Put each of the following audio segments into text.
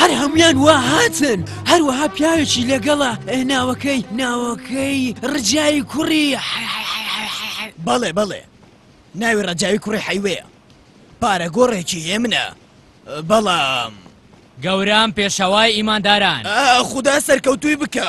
هەر هەموان وا هاتن هەروەها پیاوێکی لەگەڵە ناوەکەی ناوەکەی ڕجایی کوڕی بەڵێ بەڵێ ناوی ڕەجاوی کوڕی حیوەیە پارە گۆڕێکی هێ منە بەڵام گەورەم پێشەوای ئیمانداران خودا سەرکەوتوی بکە.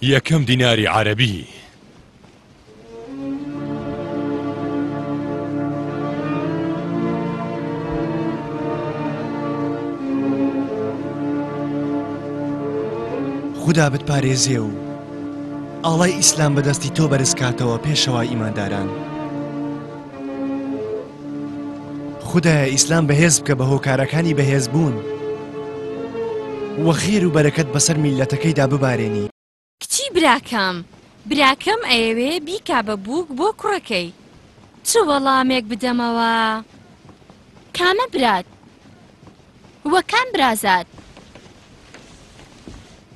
یەکەم دیناری عەرەبی. خودا بتپارێزێ و ئاڵای ئیسلام بەدەستی تۆ بەرزکاتەوە پێشەوای ئیمانداران. خودایە ئیسلام بەهێز بکە بە هۆکارەکانی بەهێز بوون وە خێر و بەرەکەت بەسەر میلەتەکەیدا ببارێنی. کچی براکەم براکەم ئەیەوێ بیکا بە بووک بۆ کوڕەکەی چ وەڵامێک بدەمەوە کامە برات وە کام برازات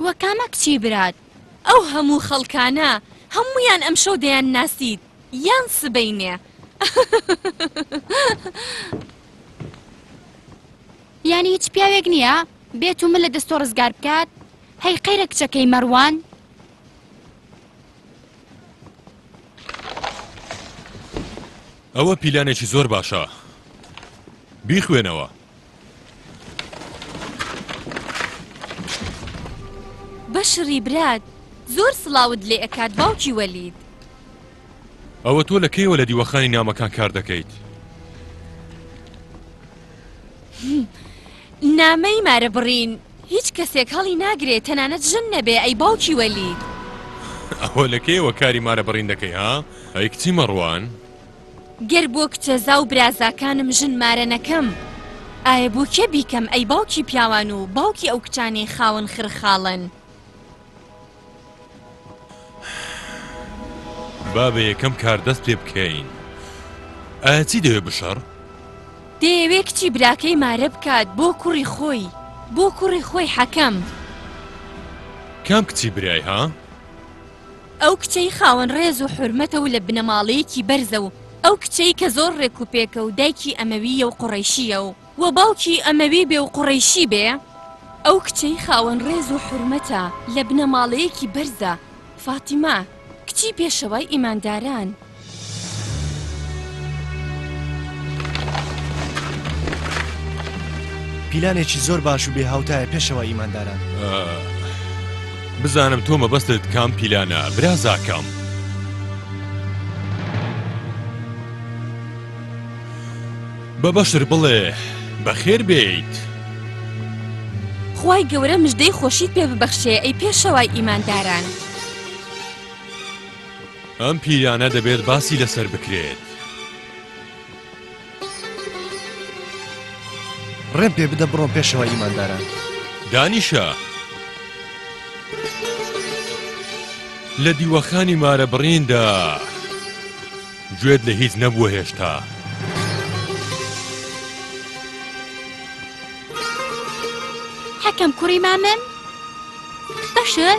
وە کامە کچی برات ئەو هەموو خەڵکانە هەموویان ئەمشەو دەیان ناسیت یان سبەینێ یانی هیچ پیاوێک نییە بێت و من لە دەستۆ ڕزگار بکات هەی قەیرە کچەکەی مەڕوان ئەوە پیلانێکی زۆر باشە بیخوێنەوە بەشڕی برات زۆر سڵاوت لێ ئەکات باوکی وەلید ئەوە تۆ لە کەیەوە لە دیوەخانی نامەکان کار دەکەیت نامەی مارە بڕین هیچ کەسێک هەڵی ناگرێت تەنانەت ژن نەبێ ئەی باوکی وەلید ئەوە لە کەیەوە کاری مارە بڕین دەکەی ها ئەی کچی مەڕوان؟ گەر بۆ کچەزا و برازاکانم ژن مارە نەکەم ئایە بۆ کێ بیکەم ئەی باوکی پیاوان و باوکی ئەو کچانەی خاوەن خڕ خاڵن. با بە یەکەم کار دەست پێ بکەین ئایە چی دەوێ بشەڕ؟ دەیەوێ کچی براکەی مارە بکات بۆ کوڕی خۆی بۆ کوڕی خۆی حەکەم. کام کچی برای ها؟ ئەو کچەی خاوەن ڕێز و حورمەتە و لە بنەماڵەیەکی بەرزە و ئەو کچەی کە زۆر ڕێک و پێکە و دایکی ئەمەوییە و قوڕەیشییە و و باوکی ئەمەوی بێ و قوڕەیشی بێ، ئەو کچەی خاوەن ڕێز و حورمەتە لە بنەماڵەیەکی بەرزە، فاتیمە، کچی پێشەوای ئیمانداران، پیلانێکی زۆر باش و بێ هاوتایە پێشەوە ئیمانداران بزانم تۆ مەبەستت کام پیلانە برازاکەم بە بەشر بڵێ بەخێر بێیت خی گەورە مژدەی خۆشیت پێ ببەخشێ ئەی پێشەوای ئیمانداران. ئەم پیرانە دەبێت باسی لەسەر بکرێت. ڕێم پێ بدە بڕۆم پێشەوە ئیمانداران. دانیشە. لە دیوەخانی مارە بڕیندا گوێت لە هیچ نەبووە هێشتا. حەکەم کوڕی مامم بەشر؟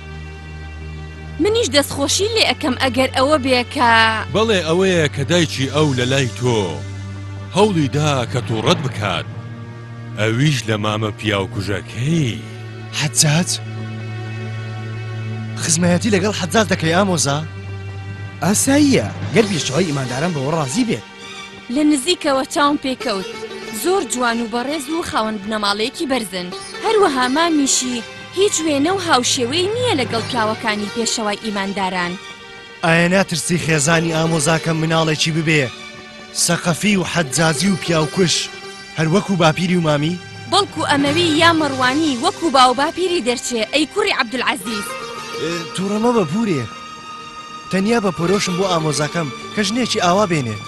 منیش دەستخۆشی لێ ئەکەم ئەگەر ئەوە بێ کە. بەڵێ ئەوەیە کە دایکی ئەو لە لای تۆ هەوڵی دا کە توڕەت بکات ئەویش لە مامە پیاوکوژەکەی. حەجاج؟ خزمایەتی لەگەڵ حەجاج دەکەی ئامۆزا؟ ئاساییە گەر بیرچووی ئیماندارم بەوە ڕازی بێت. لە نزیکەوە چاوم پێ کەوت زۆر جوان و بەڕێز و خاوەن بنەماڵەیەکی بەرزن هەروەها مامیشی هیچ وێنە و هاوشێوەی نییە لەگەڵ پیاوەکانی پێشەوای ئیمانداران. ئایا ناترسی خێزانی ئامۆزاکەم مناڵێکی ببێ سەقەفی و حەجاجی و پیاوکوژ هەر وەکو باپیری و مامی؟ بەڵکو ئەمەوی یا مەڕوانی وەکو باوباپیری دەرچێ ئەی کوڕی عەبدولعەزیز. توڕە مەبە پورێ. تەنیا بە پۆرۆشم بۆ ئامۆزاکەم کە ژنێکی ئاوا بێنێت.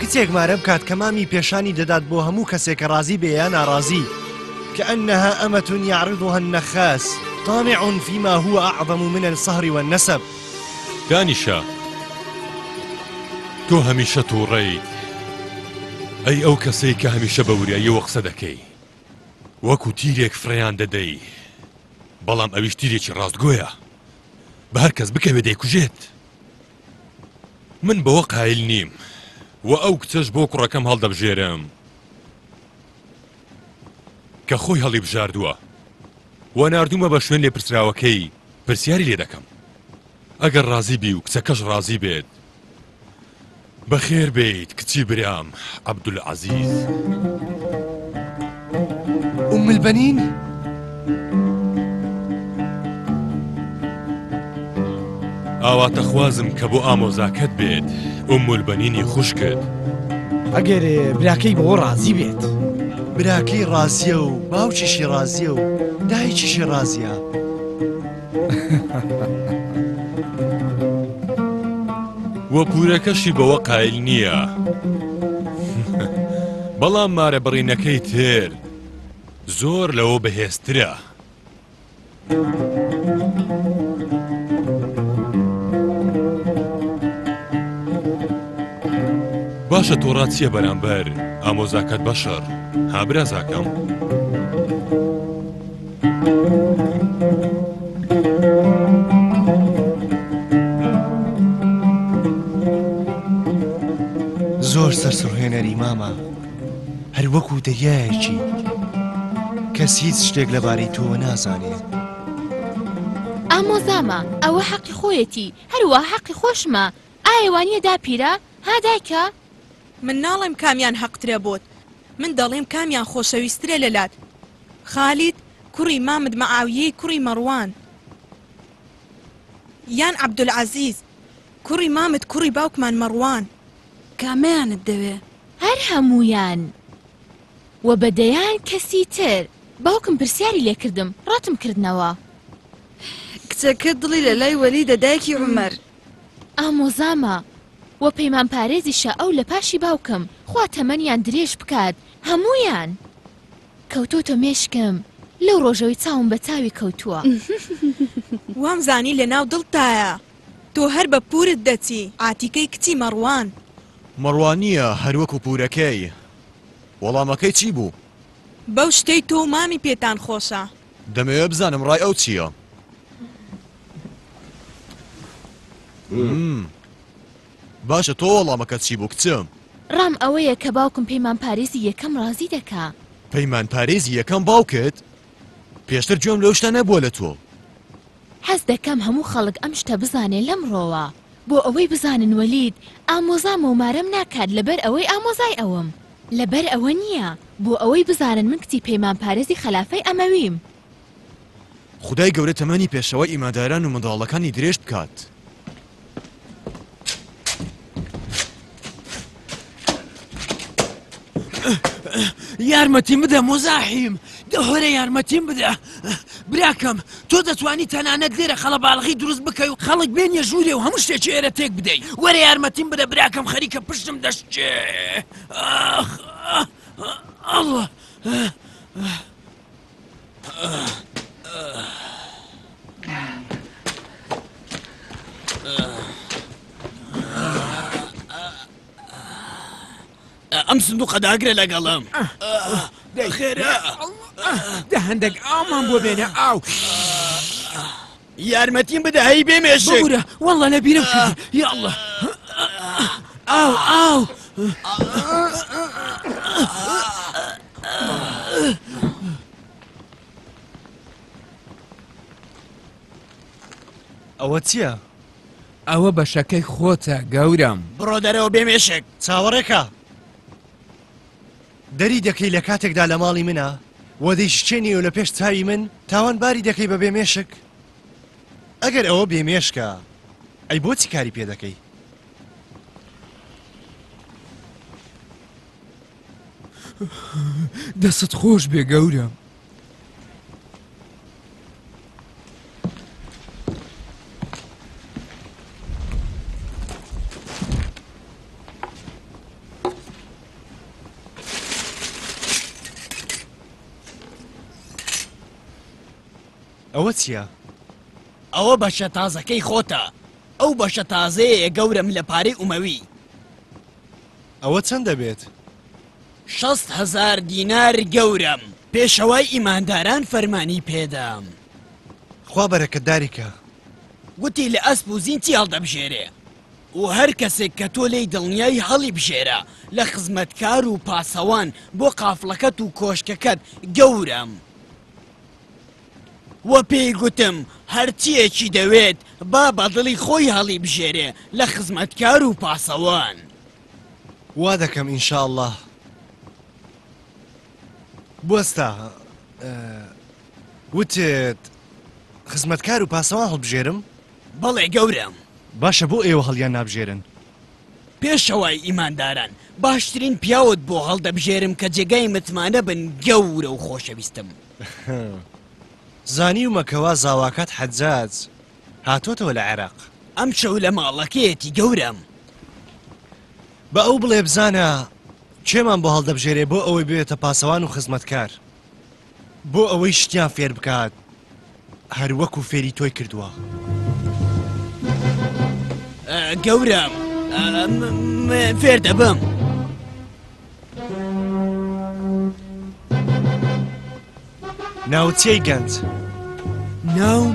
کچێک مارە بکات کە مامی پێشانی دەدات بۆ هەموو کەسێک کە ڕازی بێ یا ناڕازی. کانها امە یعرضها النخاس طامع فیما هو اعظم من الصهر والنسب. دانیشە تۆ هەمیشە توڕەیت ئەی ئەو کەسەی کە هەمیشە بە وریاییەوە قسە دەکەی وەکو تیرێک فریان دەدەی بەڵام ئەویش تیرێکی ڕاستگۆیە بە هەر کەس بکەوێ دەیکوژێت من بەوە قایل نیم و ئەو کچەش بۆ کوڕەکەم هەڵدەبژێرم کە خۆی هەڵی بژاردووە و نردومە بە شوێن لێپرسراوەکەی پرسیاری لێ دەکەم ئەگەر ڕازی بی و کچەکەش ڕازی بێت بەخێر بێیت کچی برام عەبدولعەزیز. ام البنین؟ ئاواتەخوازم کە بۆ ئامۆزاکەت بێت ام البنینی خوشکت. ئەگەر براکەی بەوە ڕازی بێت. براکەی ڕازیە و باوکیشی ڕازیە و دایکیشی ڕازیە. و پورەکەشی بەوە قایل نییە بەڵام مارە بڕینەکەی تر زۆر لەوە بەهێزترە. باشە تۆڕاتیە بەرامبەر ئامۆزاکەت بەشەر هابرازاکەم. زۆر سەرسوڕهێنەری مامە هەر وەکو دەریایەکی کەس هیچ شتێک لەبارەی تۆوە نازانێت ئامۆزامە ئەوە حەقی خۆیەتی هەروە حەقی خۆشمە ئاێوانە داپیرە ها دایکە من ناڵێم کامیان هەقترە بۆت من دەڵێم کامیان خۆشەویسترە لەلات خالید کوڕی مامد مەعاویەی کوڕی مەڕوان یان عەبدولعەزیز کوڕی مامد کوڕی باوکمان مەڕوان. کامەیانت دەوێ؟ هەر هەموویان و بە دەیان کەسی تر. باوکم پرسیاری لێ کردم ڕەتم کردنەوە. کچەکەت دڵی لە لای وەلیدە دایکی عومەر. ئامۆزامە و پەیمانپارێزیشە ئەو لە پاشی باوکم خوا تەمەنیان درێژ بکات هەموویان. کەوتۆتە مێشکم لەو ڕۆژەوەی چاوم بە چاوی کەوتووە وام زانی لە ناو دڵتایە تۆ هەر بە پورت دەچی عاتیکەی کچی مەڕوان. مەڕوان نییە هەر وەکو پورەکەی. وەڵامەکەی چی بوو؟ بەو شتەی تۆ و مامی پێتان خۆشە. دەمەوێ بزانم ڕای ئەو چییە. باشە تۆ وەڵامەکەت چی بوو کچم؟ ڕام ئەوەیە کە باوکم پەیمان پارێزی یەکەم ڕازی دەکا. پەیمان پارێزی یەکەم باوکت؟ پێشتر گوێم لەو شتە نەبووە لە تۆ. حەز دەکەم هەموو خەڵک ئەم شتە بزانێ لەمڕۆوە. بۆ ئەوەی بزانن وەلید ئامۆزامە و مارەم ناکات لەبەر ئەوەی ئامۆزای ئەوم. لەبەر ئەوە نییە. بۆ ئەوەی بزانن من کچی پەیمان پارێزی خەلافەی ئەمەویم. خودای گەورە تەمەنی پێشەوای ئیمانداران و منداڵەکانی درێژ بکات. یارمەتیم بدە مۆزاحیم دەهۆرە یارمەتیم بدە براکەم تۆ دەتوانی تەنانەت لێرە خەڵەباڵغی دروست بکەی و خەڵک بێن یەژوورێ و هەموو شتێکی ئێرە تێک بدەی وەرە یارمەتیم بدە براکەم خەریکە پشتم دەشتێ ئەڵە ئەم سندوقە داگرە لەگەڵم خێرا دە هەندێک ئامان بۆ بێنە ئاو یارمەتیم بدە هەی بێ مێشک ببورە واللە لەبیرم کردی یا اللە ئاو ئاو ئەوە چییە؟ ئەوە بەشەکەی خۆتە گەورەم بڕۆ دەرەوە بێ مێشک چاوەڕێکە دەری دەکەی لە کاتێکدا لە ماڵی منە و دەیشکێنی و لە پێش چاوی من تاوان باری دەکەی بە بێ مێشک ئەگەر ئەوە بێ مێشکە ئەی بۆچی کاری پێ دەکەی دەست خۆش بێ گەورە ئەوە چییە؟ ئەوە بەشە تازەکەی خۆتە ئەو بەشە تازەیە گەورەم لە پارەی ئومەوی ئەوە چەند دەبێت؟ شەست هەزار دینار گەورەم. پێشەوای ئیمانداران فەرمانی پێدام. خوا بەرەکەتداری کا. گوتی لە ئەسپ و زین چی هەڵدەبژێرێ؟ و هەر کەسێک کە تۆ لێی دڵنیای هەڵیبژێرە لە خزمەتکار و پاسەوان بۆ قافڵەکەت و کۆشکەکەت گەورەم. وە پێی گوتم هەرچییەکی دەوێت با بە دڵی خۆی هەڵیبژێرێ لە خزمەتکار و پاسەوان. وادەکەم ان شاء اللە بوەستە وتت خزمەتکار و پاسەوان هەڵبژێرم بەڵێ گەورەم باشە بۆ ئێوە هەڵیان نابژێرن پێشەوای ئیمانداران باشترین پیاوت بۆ هەڵدەبژێرم کە جێگای متمانە بن گەورە و خۆشەویستم زانیومە کەوا زاواکات حەجاج هاتۆتەوە لە عێراق. ئەم چەولە ماڵەکەیەتی گەورەم. با ئەو بڵێ بزانە کێمان بۆ هەڵدەبژێرێ بۆ ئەوەی ببێتە پاسەوان و خزمەتکار بۆ ئەوەی شتیان فێر بکات هەر وەکو فێری تۆی کردووە. گەورەم فێر دەبم. ناوچەی گەنج ناوم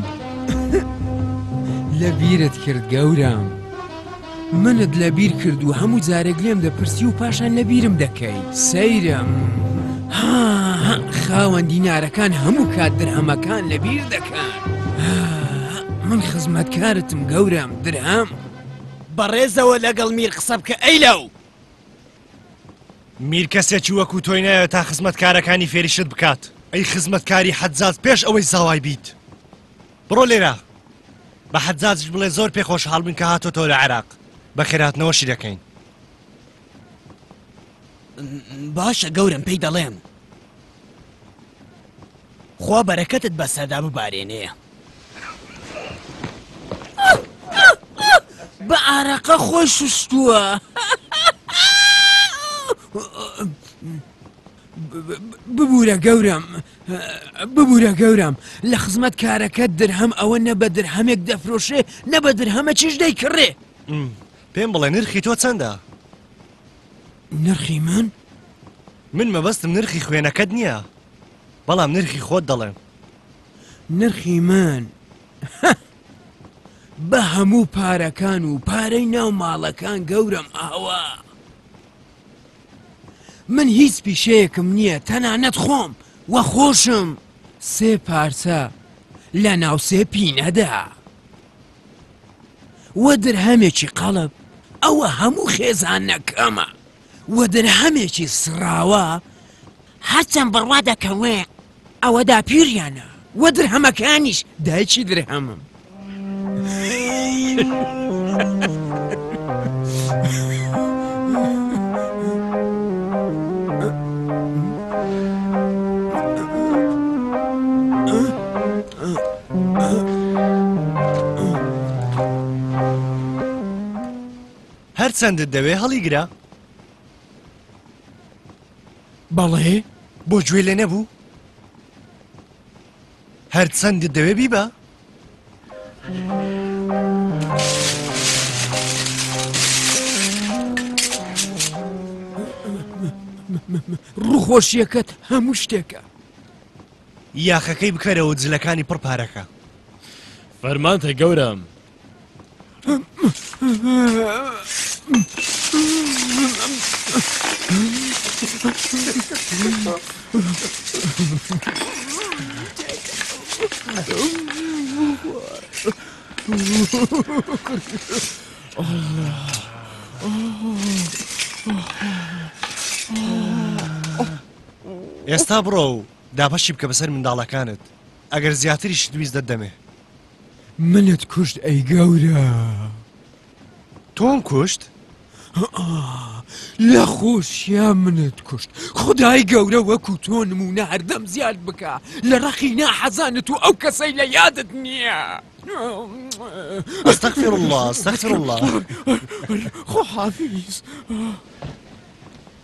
لە بیرت کرد گەورام منت لە بیر کرد و هەموو جارێک لێم دەپرسی و پاشان لە بیرم دەکەی سەیرم خاوەن دینارەکان هەموو کات درهەمەکان لە بیر دەکەن من خزمەتکارتم گەورام درهام بەڕێزەوە لەگەڵ میر قسە بکە ئەی لەو میر کەسێکی وەکو تۆی نایە تا خزمەت کارەکانی فێری شت بکات ئەی خزمەت کاری حەجاج پێش ئەوەی زاوای بیت بڕۆ لێرە بە حەجاجش بڵێ زۆر پێ خۆش هەڵبن کە هاتۆ تۆ لە عێراق بە خێراتنەوەشی دەکەین باشە گەورم پێی دەڵێم خوا بەرەکەتت بەسەردا ببارێنێ. بە ئارەقە خۆی شوشتووە. ببوورە گەورم ببوورە گەورم لە خزمەت کارەکەت درهەم ئەوە نە بە درهەمێک دەفرۆشێ نە بە درهەمە چیش دەیکڕێ پێم بڵێ نرخی تۆ چەندە؟ نرخی من؟ من مەبەستم نرخی خوێنەکەت نییە بەڵام نرخی خۆت دەڵێم نرخی من بە هەموو پارەکان و پارەی ناو ماڵەکان گەورم ئاوا من هیچ پیشەیەکم نییە تەنانەت خۆم وە خۆشم سێ پارچە لە ناو سێ پینەدا و درهەمێکی قەڵب ئەوە هەموو خێزانەکەمە و درهەمێکی سڕاوە هەرچەند بڕوا دەکەوێت ئەوە داپیریانە و درهەمەکانیش دایکی درهەمم هەر چەندت دەوێ هەڵیگرە بەڵێ بۆ گوێ لێ نەبوو هەر چەندت دەوێ بیبە ڕوخۆشیەکەت هەموو شتێکە یاخەکەی بکەرەوە جلەکانی پڕ پارەکە. فەرمانتە گەورەم. ئێستا بڕۆ و دابەشی بکە بەسەر منداڵەکانت ئەگەر زیاتریشت ویست دەدەمێ منت کوشت ئەی گەورە تۆم کوشت لە خۆشیا منت کوشت خدای گەورە وەکو تۆ نمونە هەردەم زیاد بکە لە ڕەقی ناحەزانت و ئەو کەسەی لە یادت نییە. استغفر الله استغفر الله خو حافظ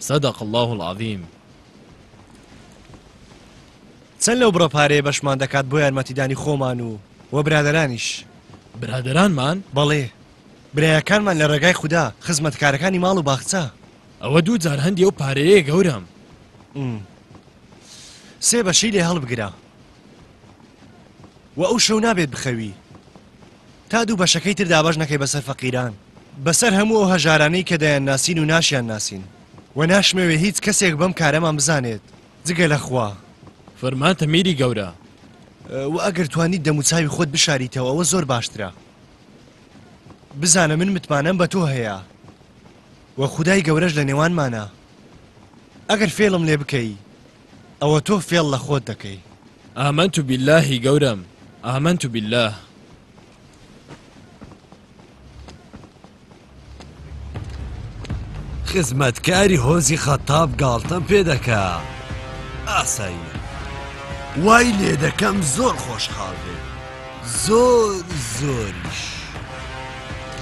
صدق اللە العظیم. چەند لەو بڕە پارەیە بەشمان دەکات بۆ یارمەتیدانی خۆمان و وە برادەرانیش؟ برادەرانمان؟ بەڵێ برایەکانمان لە ڕێگای خودا خزمەتکارەکانی ماڵ و باخچە. ئەوە دوو جار هەندی ئەو پارەیەیە گەورەم. سێ بەشی لێ هەڵبگرە وە ئەو شەو نابێت بخەوی. تا دوو بەشەکەی تر دابەش نەکەی بەسەر فەقیران، بەسەر هەموو ئەو هەژارانەی کە دەیانناسین و ناشیانناسین و ناشمەوێ هیچ کەسێک بەم کارەمان بزانێت جگە لە خوا. فەرمانتە میری گەورە. وە ئەگەر توانیت دەموچاوی خۆت بشاریتەوە ئەوە زۆر باشترە. بزانە من متمانەم بە تۆ هەیە و خودای گەورەش لە نێوانمانە. ئەگەر فێڵم لێ بکەی ئەوە تۆ فێڵ لە خۆت دەکەی. آمنت باللە هی گەورەم آمنت باللە. خزمەتکاری هۆزی خەتاب گاڵتەم پێ دەکا ئاساییە وای لێ دەکەم زۆر خۆشحاڵ بێت زۆر زۆریش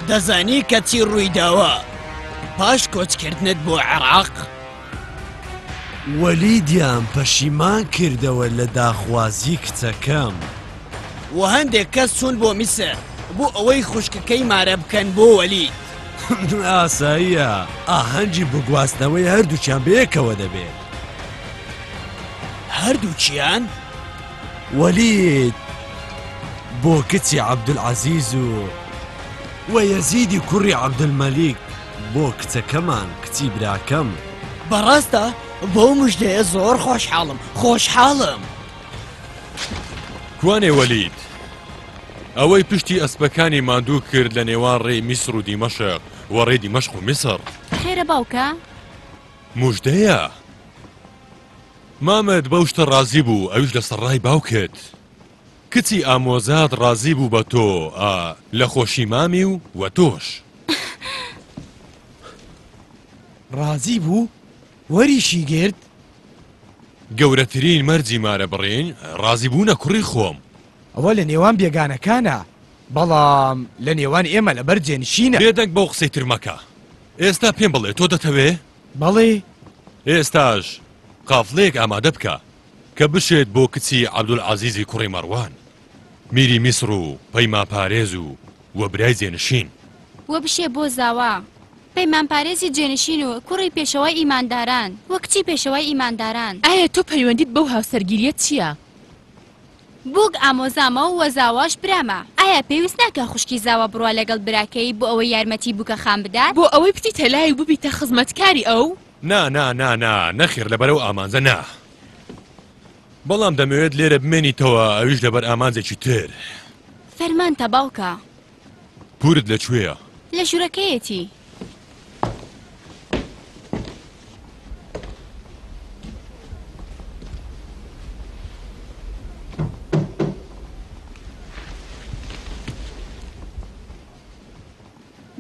دەزانی کە چی ڕوویداوە پاش کۆچکردنت بۆ عێراق؟ وەلیدیان پەشیمان کردەوە لە داخوازی کچەکەم. و هەندێک کەس چوون بۆ میسر بۆ ئەوەی خوشکەکەی مارە بکەن بۆ وەلید. ئاساییە ئاهەنگی بگواستنەوەی هەردووکیان بەیەکەوە دەبێت. هەردووکیان؟ وەلید بۆ کچی عەبدولعەزیز و. و یەزیدی کوڕی عەبدولمەلیک. بۆ کچەکەمان کچی براکەم. بەڕاستە؟ بەو مژدەیە زۆر خۆشحاڵم خۆشحاڵم. کوانێ وەلید؟ ئەوەی پشتی ئەسپەکانی ماندوو کرد لە نێوان ڕێی میسر و دیمەشق و ڕێی دیمەشق و میسر. خێرە باوکە؟ مژدەیە؟ مامت بەو شتە ڕازی بوو ئەویش لەسەر ڕای باوکت. کچی ئامۆزات ڕازی بوو بە تۆ ئا لە خۆشی مامی و وە تۆش. ڕازی بوو وەریشی گرت. گەورەترین مەرجی مارە بڕین ڕازی بوونە کوڕی خۆم. ئەوە لە نێوان بێگانەکانە بەڵام لە نێوان ئێمە لە بەر جێنشینە. بێدەنگ بەو قسەی تر مەکە ئێستا پێم بڵێ تۆ دەتەوێ؟ بەڵێ. ئێستاش قافڵەیەک ئامادە بکە کە بشێت بۆ کچی عەبدولعەزیزی کوڕی مەڕوان میری میسڕ و پەیمانپارێز و و برای جێنشین. و بشێ بۆ زاوا پەیمانپارێزی جێنشین و کوڕی پێشەوای ئیمانداران و کچی پێشەوای ئیمانداران. ئایا تۆ پەیوەندیت بەو هاوسەرگیرییە چییە؟ بووک ئامۆزامە و زاواش برامە، ئایا پێویست ناکا خوشکی زاوا بڕوا لەگەڵ براکەی بۆ ئەوەی یارمەتی بووکە خان بدات؟ بۆ ئەوەی بچیتە لای و ببیتە خزمەتکاری ئەو؟ نا نا نا نا نەخێر لەبەر ئەو ئامانجە نا بەڵام دەمەوێت لێرە بمێنیتەوە ئەویش لەبەر ئامانجێکی تر فەرمانتە باوکە پورت لە کوێیە؟ لە ژوورەکەیەتی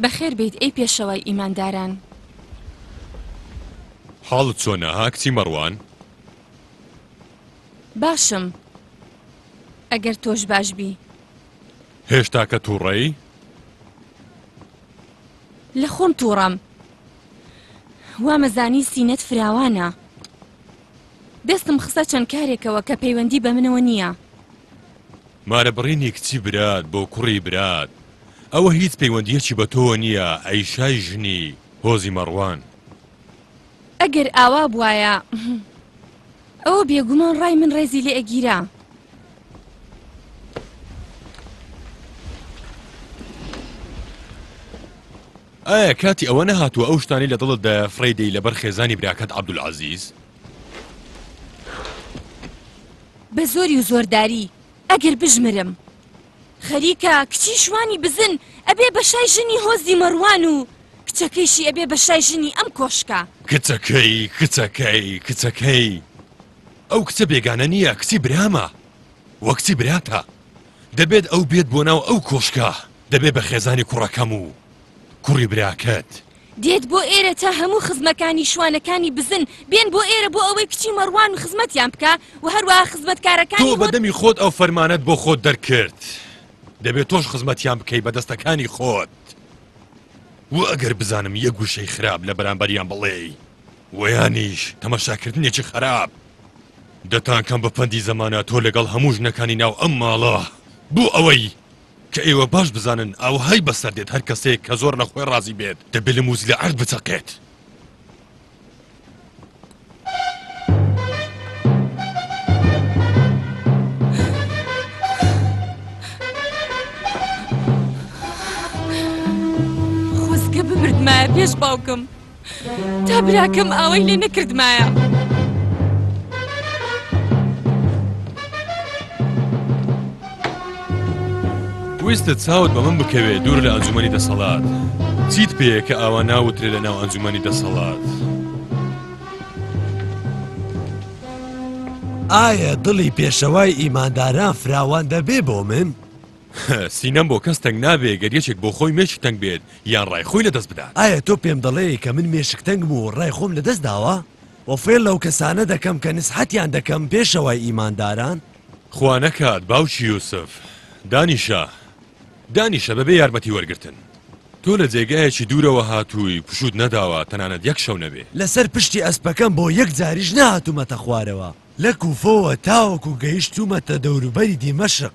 بەخێر بێیت ئەی پێشەوای ئیمانداران. حاڵت چۆنە ها کچی مەڕوان؟ باشم ئەگەر تۆش باش بی. هێشتاکە توڕەی؟ لە خۆم توڕەم وامەزانی سینەت فراوانە. دەستم خستە چەند کارێکەوە کە پەیوەندی بە منەوە نییە. مارە بڕینی کچی برات بۆ کوڕی برات ئەوە هیچ پەیوەندیەکی بە تۆوە نیە ئەی شای ژنی هۆزی مەڕوان. ئەگەر ئاوا بوایە ئەوە بێگومان ڕای من ڕێزی لێ ئەگیرا. ئایا کاتی ئەوە نەهاتووە ئەو شتانەی لە دڵتدایە فڕێی دەی لەبەر خێزانی براکەت عەبدولعەزیز؟ بە زۆری و زۆرداری ئەگەر بژمرم خەریکە کچی شوانی بزن ئەبێ بە شای ژنی هۆزی مەڕوان و کچەکەیشی ئەبێ بە شای ژنی ئەم کۆشکە کچەکەی کچەکەی کچەکەی ئەو کچە بێگانە نییە کچی برامە وە کچی براتە دەبێت ئەو بێت بۆ ناو ئەو کۆشکە دەبێ بە خێزانی کوڕەکەم و کوڕی براکەت دێت بۆ ئێرە تا هەموو خزمەکانی شوانەکانی بزن بێن بۆ ئێرە بۆ ئەوەی کچی مەڕوان خزمەتیان بکا و هەروەها خزمەتکارەکانی هۆ. تۆ بەدەمی خۆت ئەو فەرمانەت بۆ خۆت دەرکرد دەبێت تۆش خزمەتیان بکەی بە دەستەکانی خۆت و ئەگەر بزانم یەک وشەی خراپ لە بەرامبەریان بڵێی وەیانیش تەماشاکردنێکی خەراپ دەتانکەم بە پەندی زەمانە تۆ لەگەڵ هەموو ژنەکانی ناو ئەم ماڵە بۆ ئەوەی کە ئێوە باش بزانن ئاوەهای بەسەر دێت هەر کەسێک کە زۆر لە خۆی ڕازی بێت دەبێت لە مووس لە عەرد بچەقێت. خوزگە بمردمایە پێش باوکم. تا براکەم ئاوای لێ نەکردمایە. ویستت چاوت بە من بکەوێ دوور لە ئەنجومی دەسەڵات چیت پێیە کە ئاوا ناوترێ لە ناو ئەنجومی دەسەڵات ئایا دڵی پێشەوای ئیمانداران فراوان دەبێ بۆ من؟ سینەم بۆ کەس تەنگ نابێ گەر یەکێک بۆ خۆی مێشک تەنگ بێت یان ڕای خۆی لەدەست بدات. ئایا تۆ پێم دەڵێی کە من مێشک تەنگم و ڕای خۆم لەدەست داوە؟ وە فێڵ لەو کەسانە دەکەم کە نسحەتیان دەکەم پێشەوای ئیمانداران؟ خوا نەکات باوکی یوسف. دانیشە دانیشە بەبێ یارمەتی وەرگرتن. تۆ لە جێگایەکی دوورەوە هاتووی پشووت نەداوە تەنانەت یەک شەو نەبێ. لەسەر پشتی ئەسپەکەم بۆ یەک جاریش نەهاتوومەتە خوارەوە لە کوفەوە تاوەکو گەیشتوومەتە دەوروبەری دیمەشق.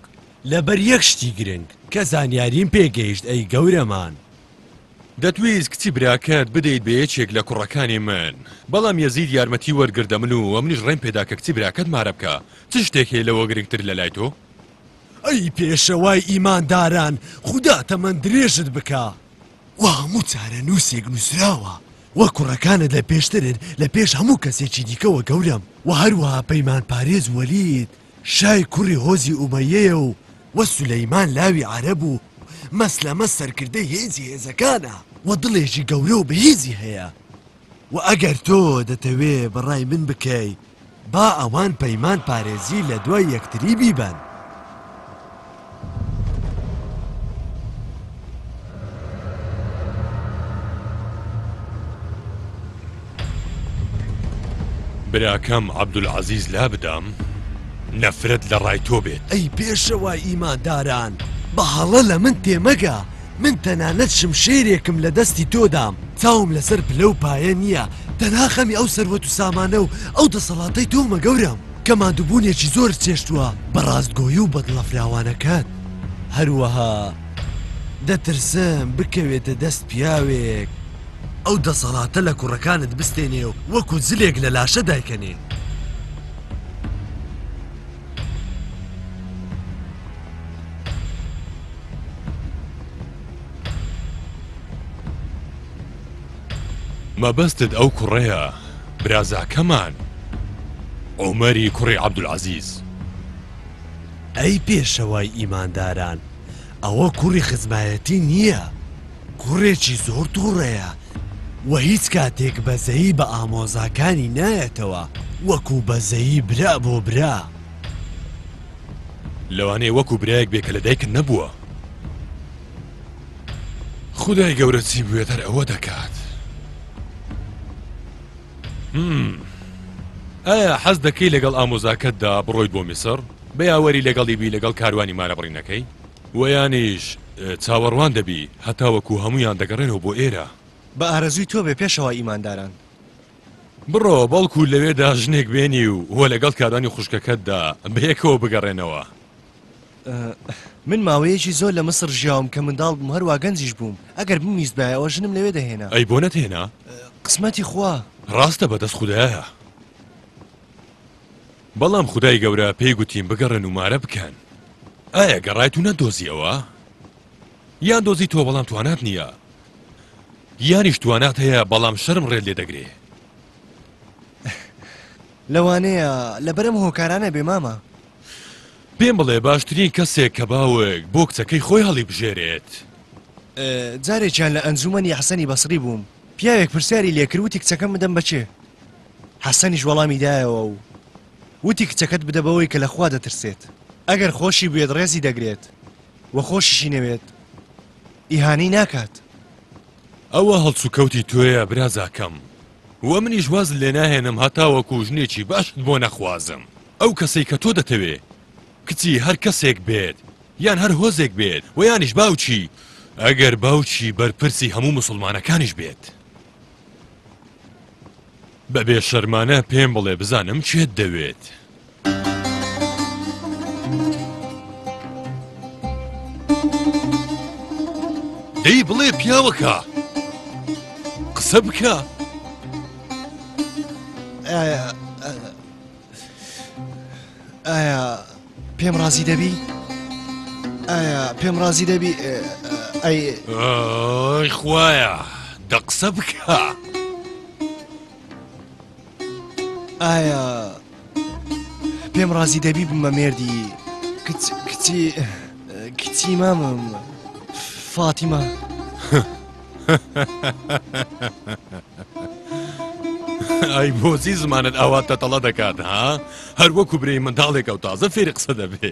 لەبەر یەک شتی گرنگ کە زانیاریم پێ گەیشت ئەی گەورەمان. دەتویست کچی براکەت بدەیت بە یەکێک لە کوڕەکانی من بەڵام یەزید یارمەتی وەرگردە من و منیش ڕێم پێدا کە کچی براکەت مارە بکە چ شتێک هەیە لەوە گرنگتر لەلای تۆ؟ ئەی پێشەوای ئیمانداران خودا تەمەن درێژت بکا. وە هەموو چارەنووسێک نووسراوە وە کوڕەکانت لە پێشترن لە پێش هەموو کەسێکی دیکەوە گەورەم وە هەروەها پەیمانپارێز وەلید شای کوڕی هۆزی ئومەیەیە و وە سولەیمان لاوی عەرەب و مەسلەمە سەرکردەی هێزی هێزەکانە وە دڵێکی گەورە و بەهیزی هەیە وە ئەگەر تۆ دەتەوێ بە ڕای من بکەی با ئەوان پەیمان پارێزی لە دوای یەکتری بیبەن. براکەم عەبدولعەزیز لابدەم نەفرەت لە ڕای تۆ بێت ئەی پێشەوای ئیمانداران بە هەڵە لە من تێمەگە من تەنانەت شمشێرێکم لە دەستی تۆدام چاوم لەسەر پلە و پایە نییە تەناخەمی ئەو سەروەت و سامانە و ئەو دەسەڵاتەی تۆمە گەورم کە ماندووبوونێکی زۆرت چێشتووە بە ڕاستگۆی و بەدڵە فراوانەکەت، هەروەها دەترسم بکەوێتە دەست پیاوێک ئەو دەسەڵاتە لە کوڕەکانت بستێنێ و وەکو جلێک لە لاشە دایکەنێ. مەبەستت ئەو کوڕەیە برازاکەمان عومەری کوڕی عەبدولعەزیز. ئەی پێشەوای ئیمانداران ئەوە کوڕی خزمایەتی نییە، کوڕێکی زۆر توڕەیە و هیچ کاتێک بەزەیی بە ئامۆزاکانی نایەتەوە وەکو بەزەیی برا بۆ برا. لەوانەیە وەکو برایەک بێ کە لە دایکت نەبووە. خودای گەورە چی بوێتەر ئەوە دەکات ئایا حەز دەکەی لەگەڵ ئامۆزاکەتدا بڕۆیت بۆ میسر بە یاوەری لەگەڵی بی لەگەڵ کاروانی مارە بڕینەکەی وەیانیش چاوەڕوان دەبی هەتاوەکو هەمویان دەگەڕێنەوە بۆ ئێرە بە ئارەزوی تۆ بێ پێشەوە ئیمانداران بڕۆ بەڵکو لەوێدا ژنێک بێنی و وە لەگەڵ کارانی خوشکەکەتدا بەیەکەوە بگەڕێنەوە من ماوەیەکی زۆر لە میسر ژیاوم کە منداڵ بووم هەروا گەنجیش بووم ئەگەر بمویستبایەوە ژنم لەوێ دەهێنا ئەی بۆ نەتهێنا؟ قسمەتی خوا ڕاستە بەدەست خودایە بەڵام خودای گەورە پێی گوتیم بگەڕێن و مارە بکەن ئایا گەڕایت و نەدۆزیەوە؟ یان دۆزی تۆ بەڵام توانات نییە یانیش توانات هەیە بەڵام شەرم ڕێت لێ دەگرێ لەوانەیە لەبەرم هۆکارانە بێ مامە پێم بڵێ باشترین کەسێک کە باوک بۆ کچەکەی خۆی هەڵیبژێرێت. جارێکیان لە ئەنجوومەنی حەسەنی بەسڕی بووم، پیاوێک پرسیاری لێکرد وتی کچەکەم بدەم بە کێ؟ حەسەنیش وەڵامی دایەوە و وتی کچەکەت بدە بەوەی کە لە خوا دەترسێت، ئەگەر خۆشی بوێت ڕێزی دەگرێت و خۆشیشی نەوێت ئیهانەی ناکات. ئەوە هەڵسوکەوتی تۆیە برازاکەم و منیش واز لێناهێنم هەتاوەکو ژنێکی باشت بۆ نەخوازم. ئەو کەسەی کە تۆ دەتەوێ کچی هەر کەسێک بێت یان هەر هۆزێک بێت وە یانیش باوکی ئەگەر باوکی بەرپرسی هەموو موسڵمانەکانیش بێت بە بێ شەرمانە پێم بڵێ بزانم کێت دەوێت. دەی بڵێ پیاوەکە قسە بکە. ئایا پێم ڕازی دەبی؟ ئایا پێم ڕازی دەبی ئەی خوایە دەقسە بکە ئایا پێم ڕازی دەبی بمە مێردی کچی کچی مامم فاتیمە. ئای بۆزی زمانت ئاوا تەتەڵە دەکات ها هەر وەکو برەی منداڵێکە و تازە فێری قسە دەبێ.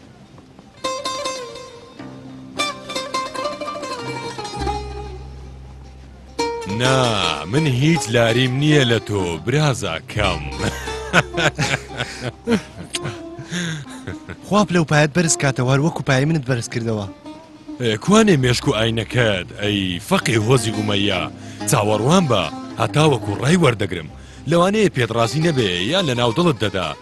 نا من هیچ لاریم نییە لە تۆ برازا کەم خواب لەو پایت بەرز کاتەوار وەکو پای منت بەرز کردەوە کوانێ مێشک و ئاینەکەت ئەی فەقی هۆزی ئومەیە چاوەڕوان بە هەتاوەکو ڕای وەردەگرم لەوانەیە پێت ڕازی نەبێ یان لە ناو دڵت دەدا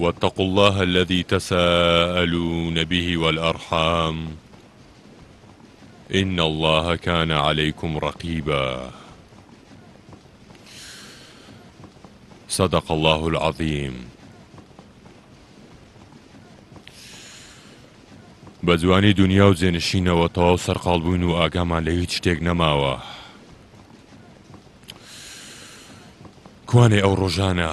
واتقوا اللە الذی تساءلون به والارحام ان اللە کان علیکم رقیبا صدق اللە العظیم بە جوانی دنیا و جێنشینەوە تەواو سەرقاڵ بووین و ئاگامان لە هیچ شتێک نەماوە کوانێ ئەو ڕۆژانە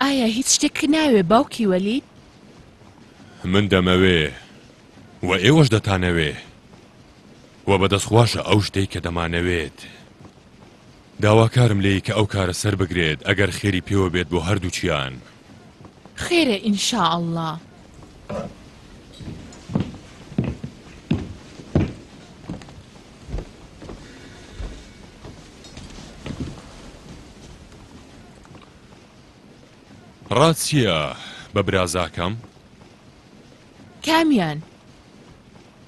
ئایا هیچ شتێک ناوێ باوکی وەلید؟ من دەمەوێ و ئێوەش دەتانەوێ و بەدەست خواشە ئەو شتەی کە دەمانەوێت داواکارم لێی کە ئەو کارە سەر بگرێت ئەگەر خێری پێوە بێت بۆ هەردووکیان. خێرە ان شاء اللە. ڕات چیە بە برازاکەم؟ کامیان؟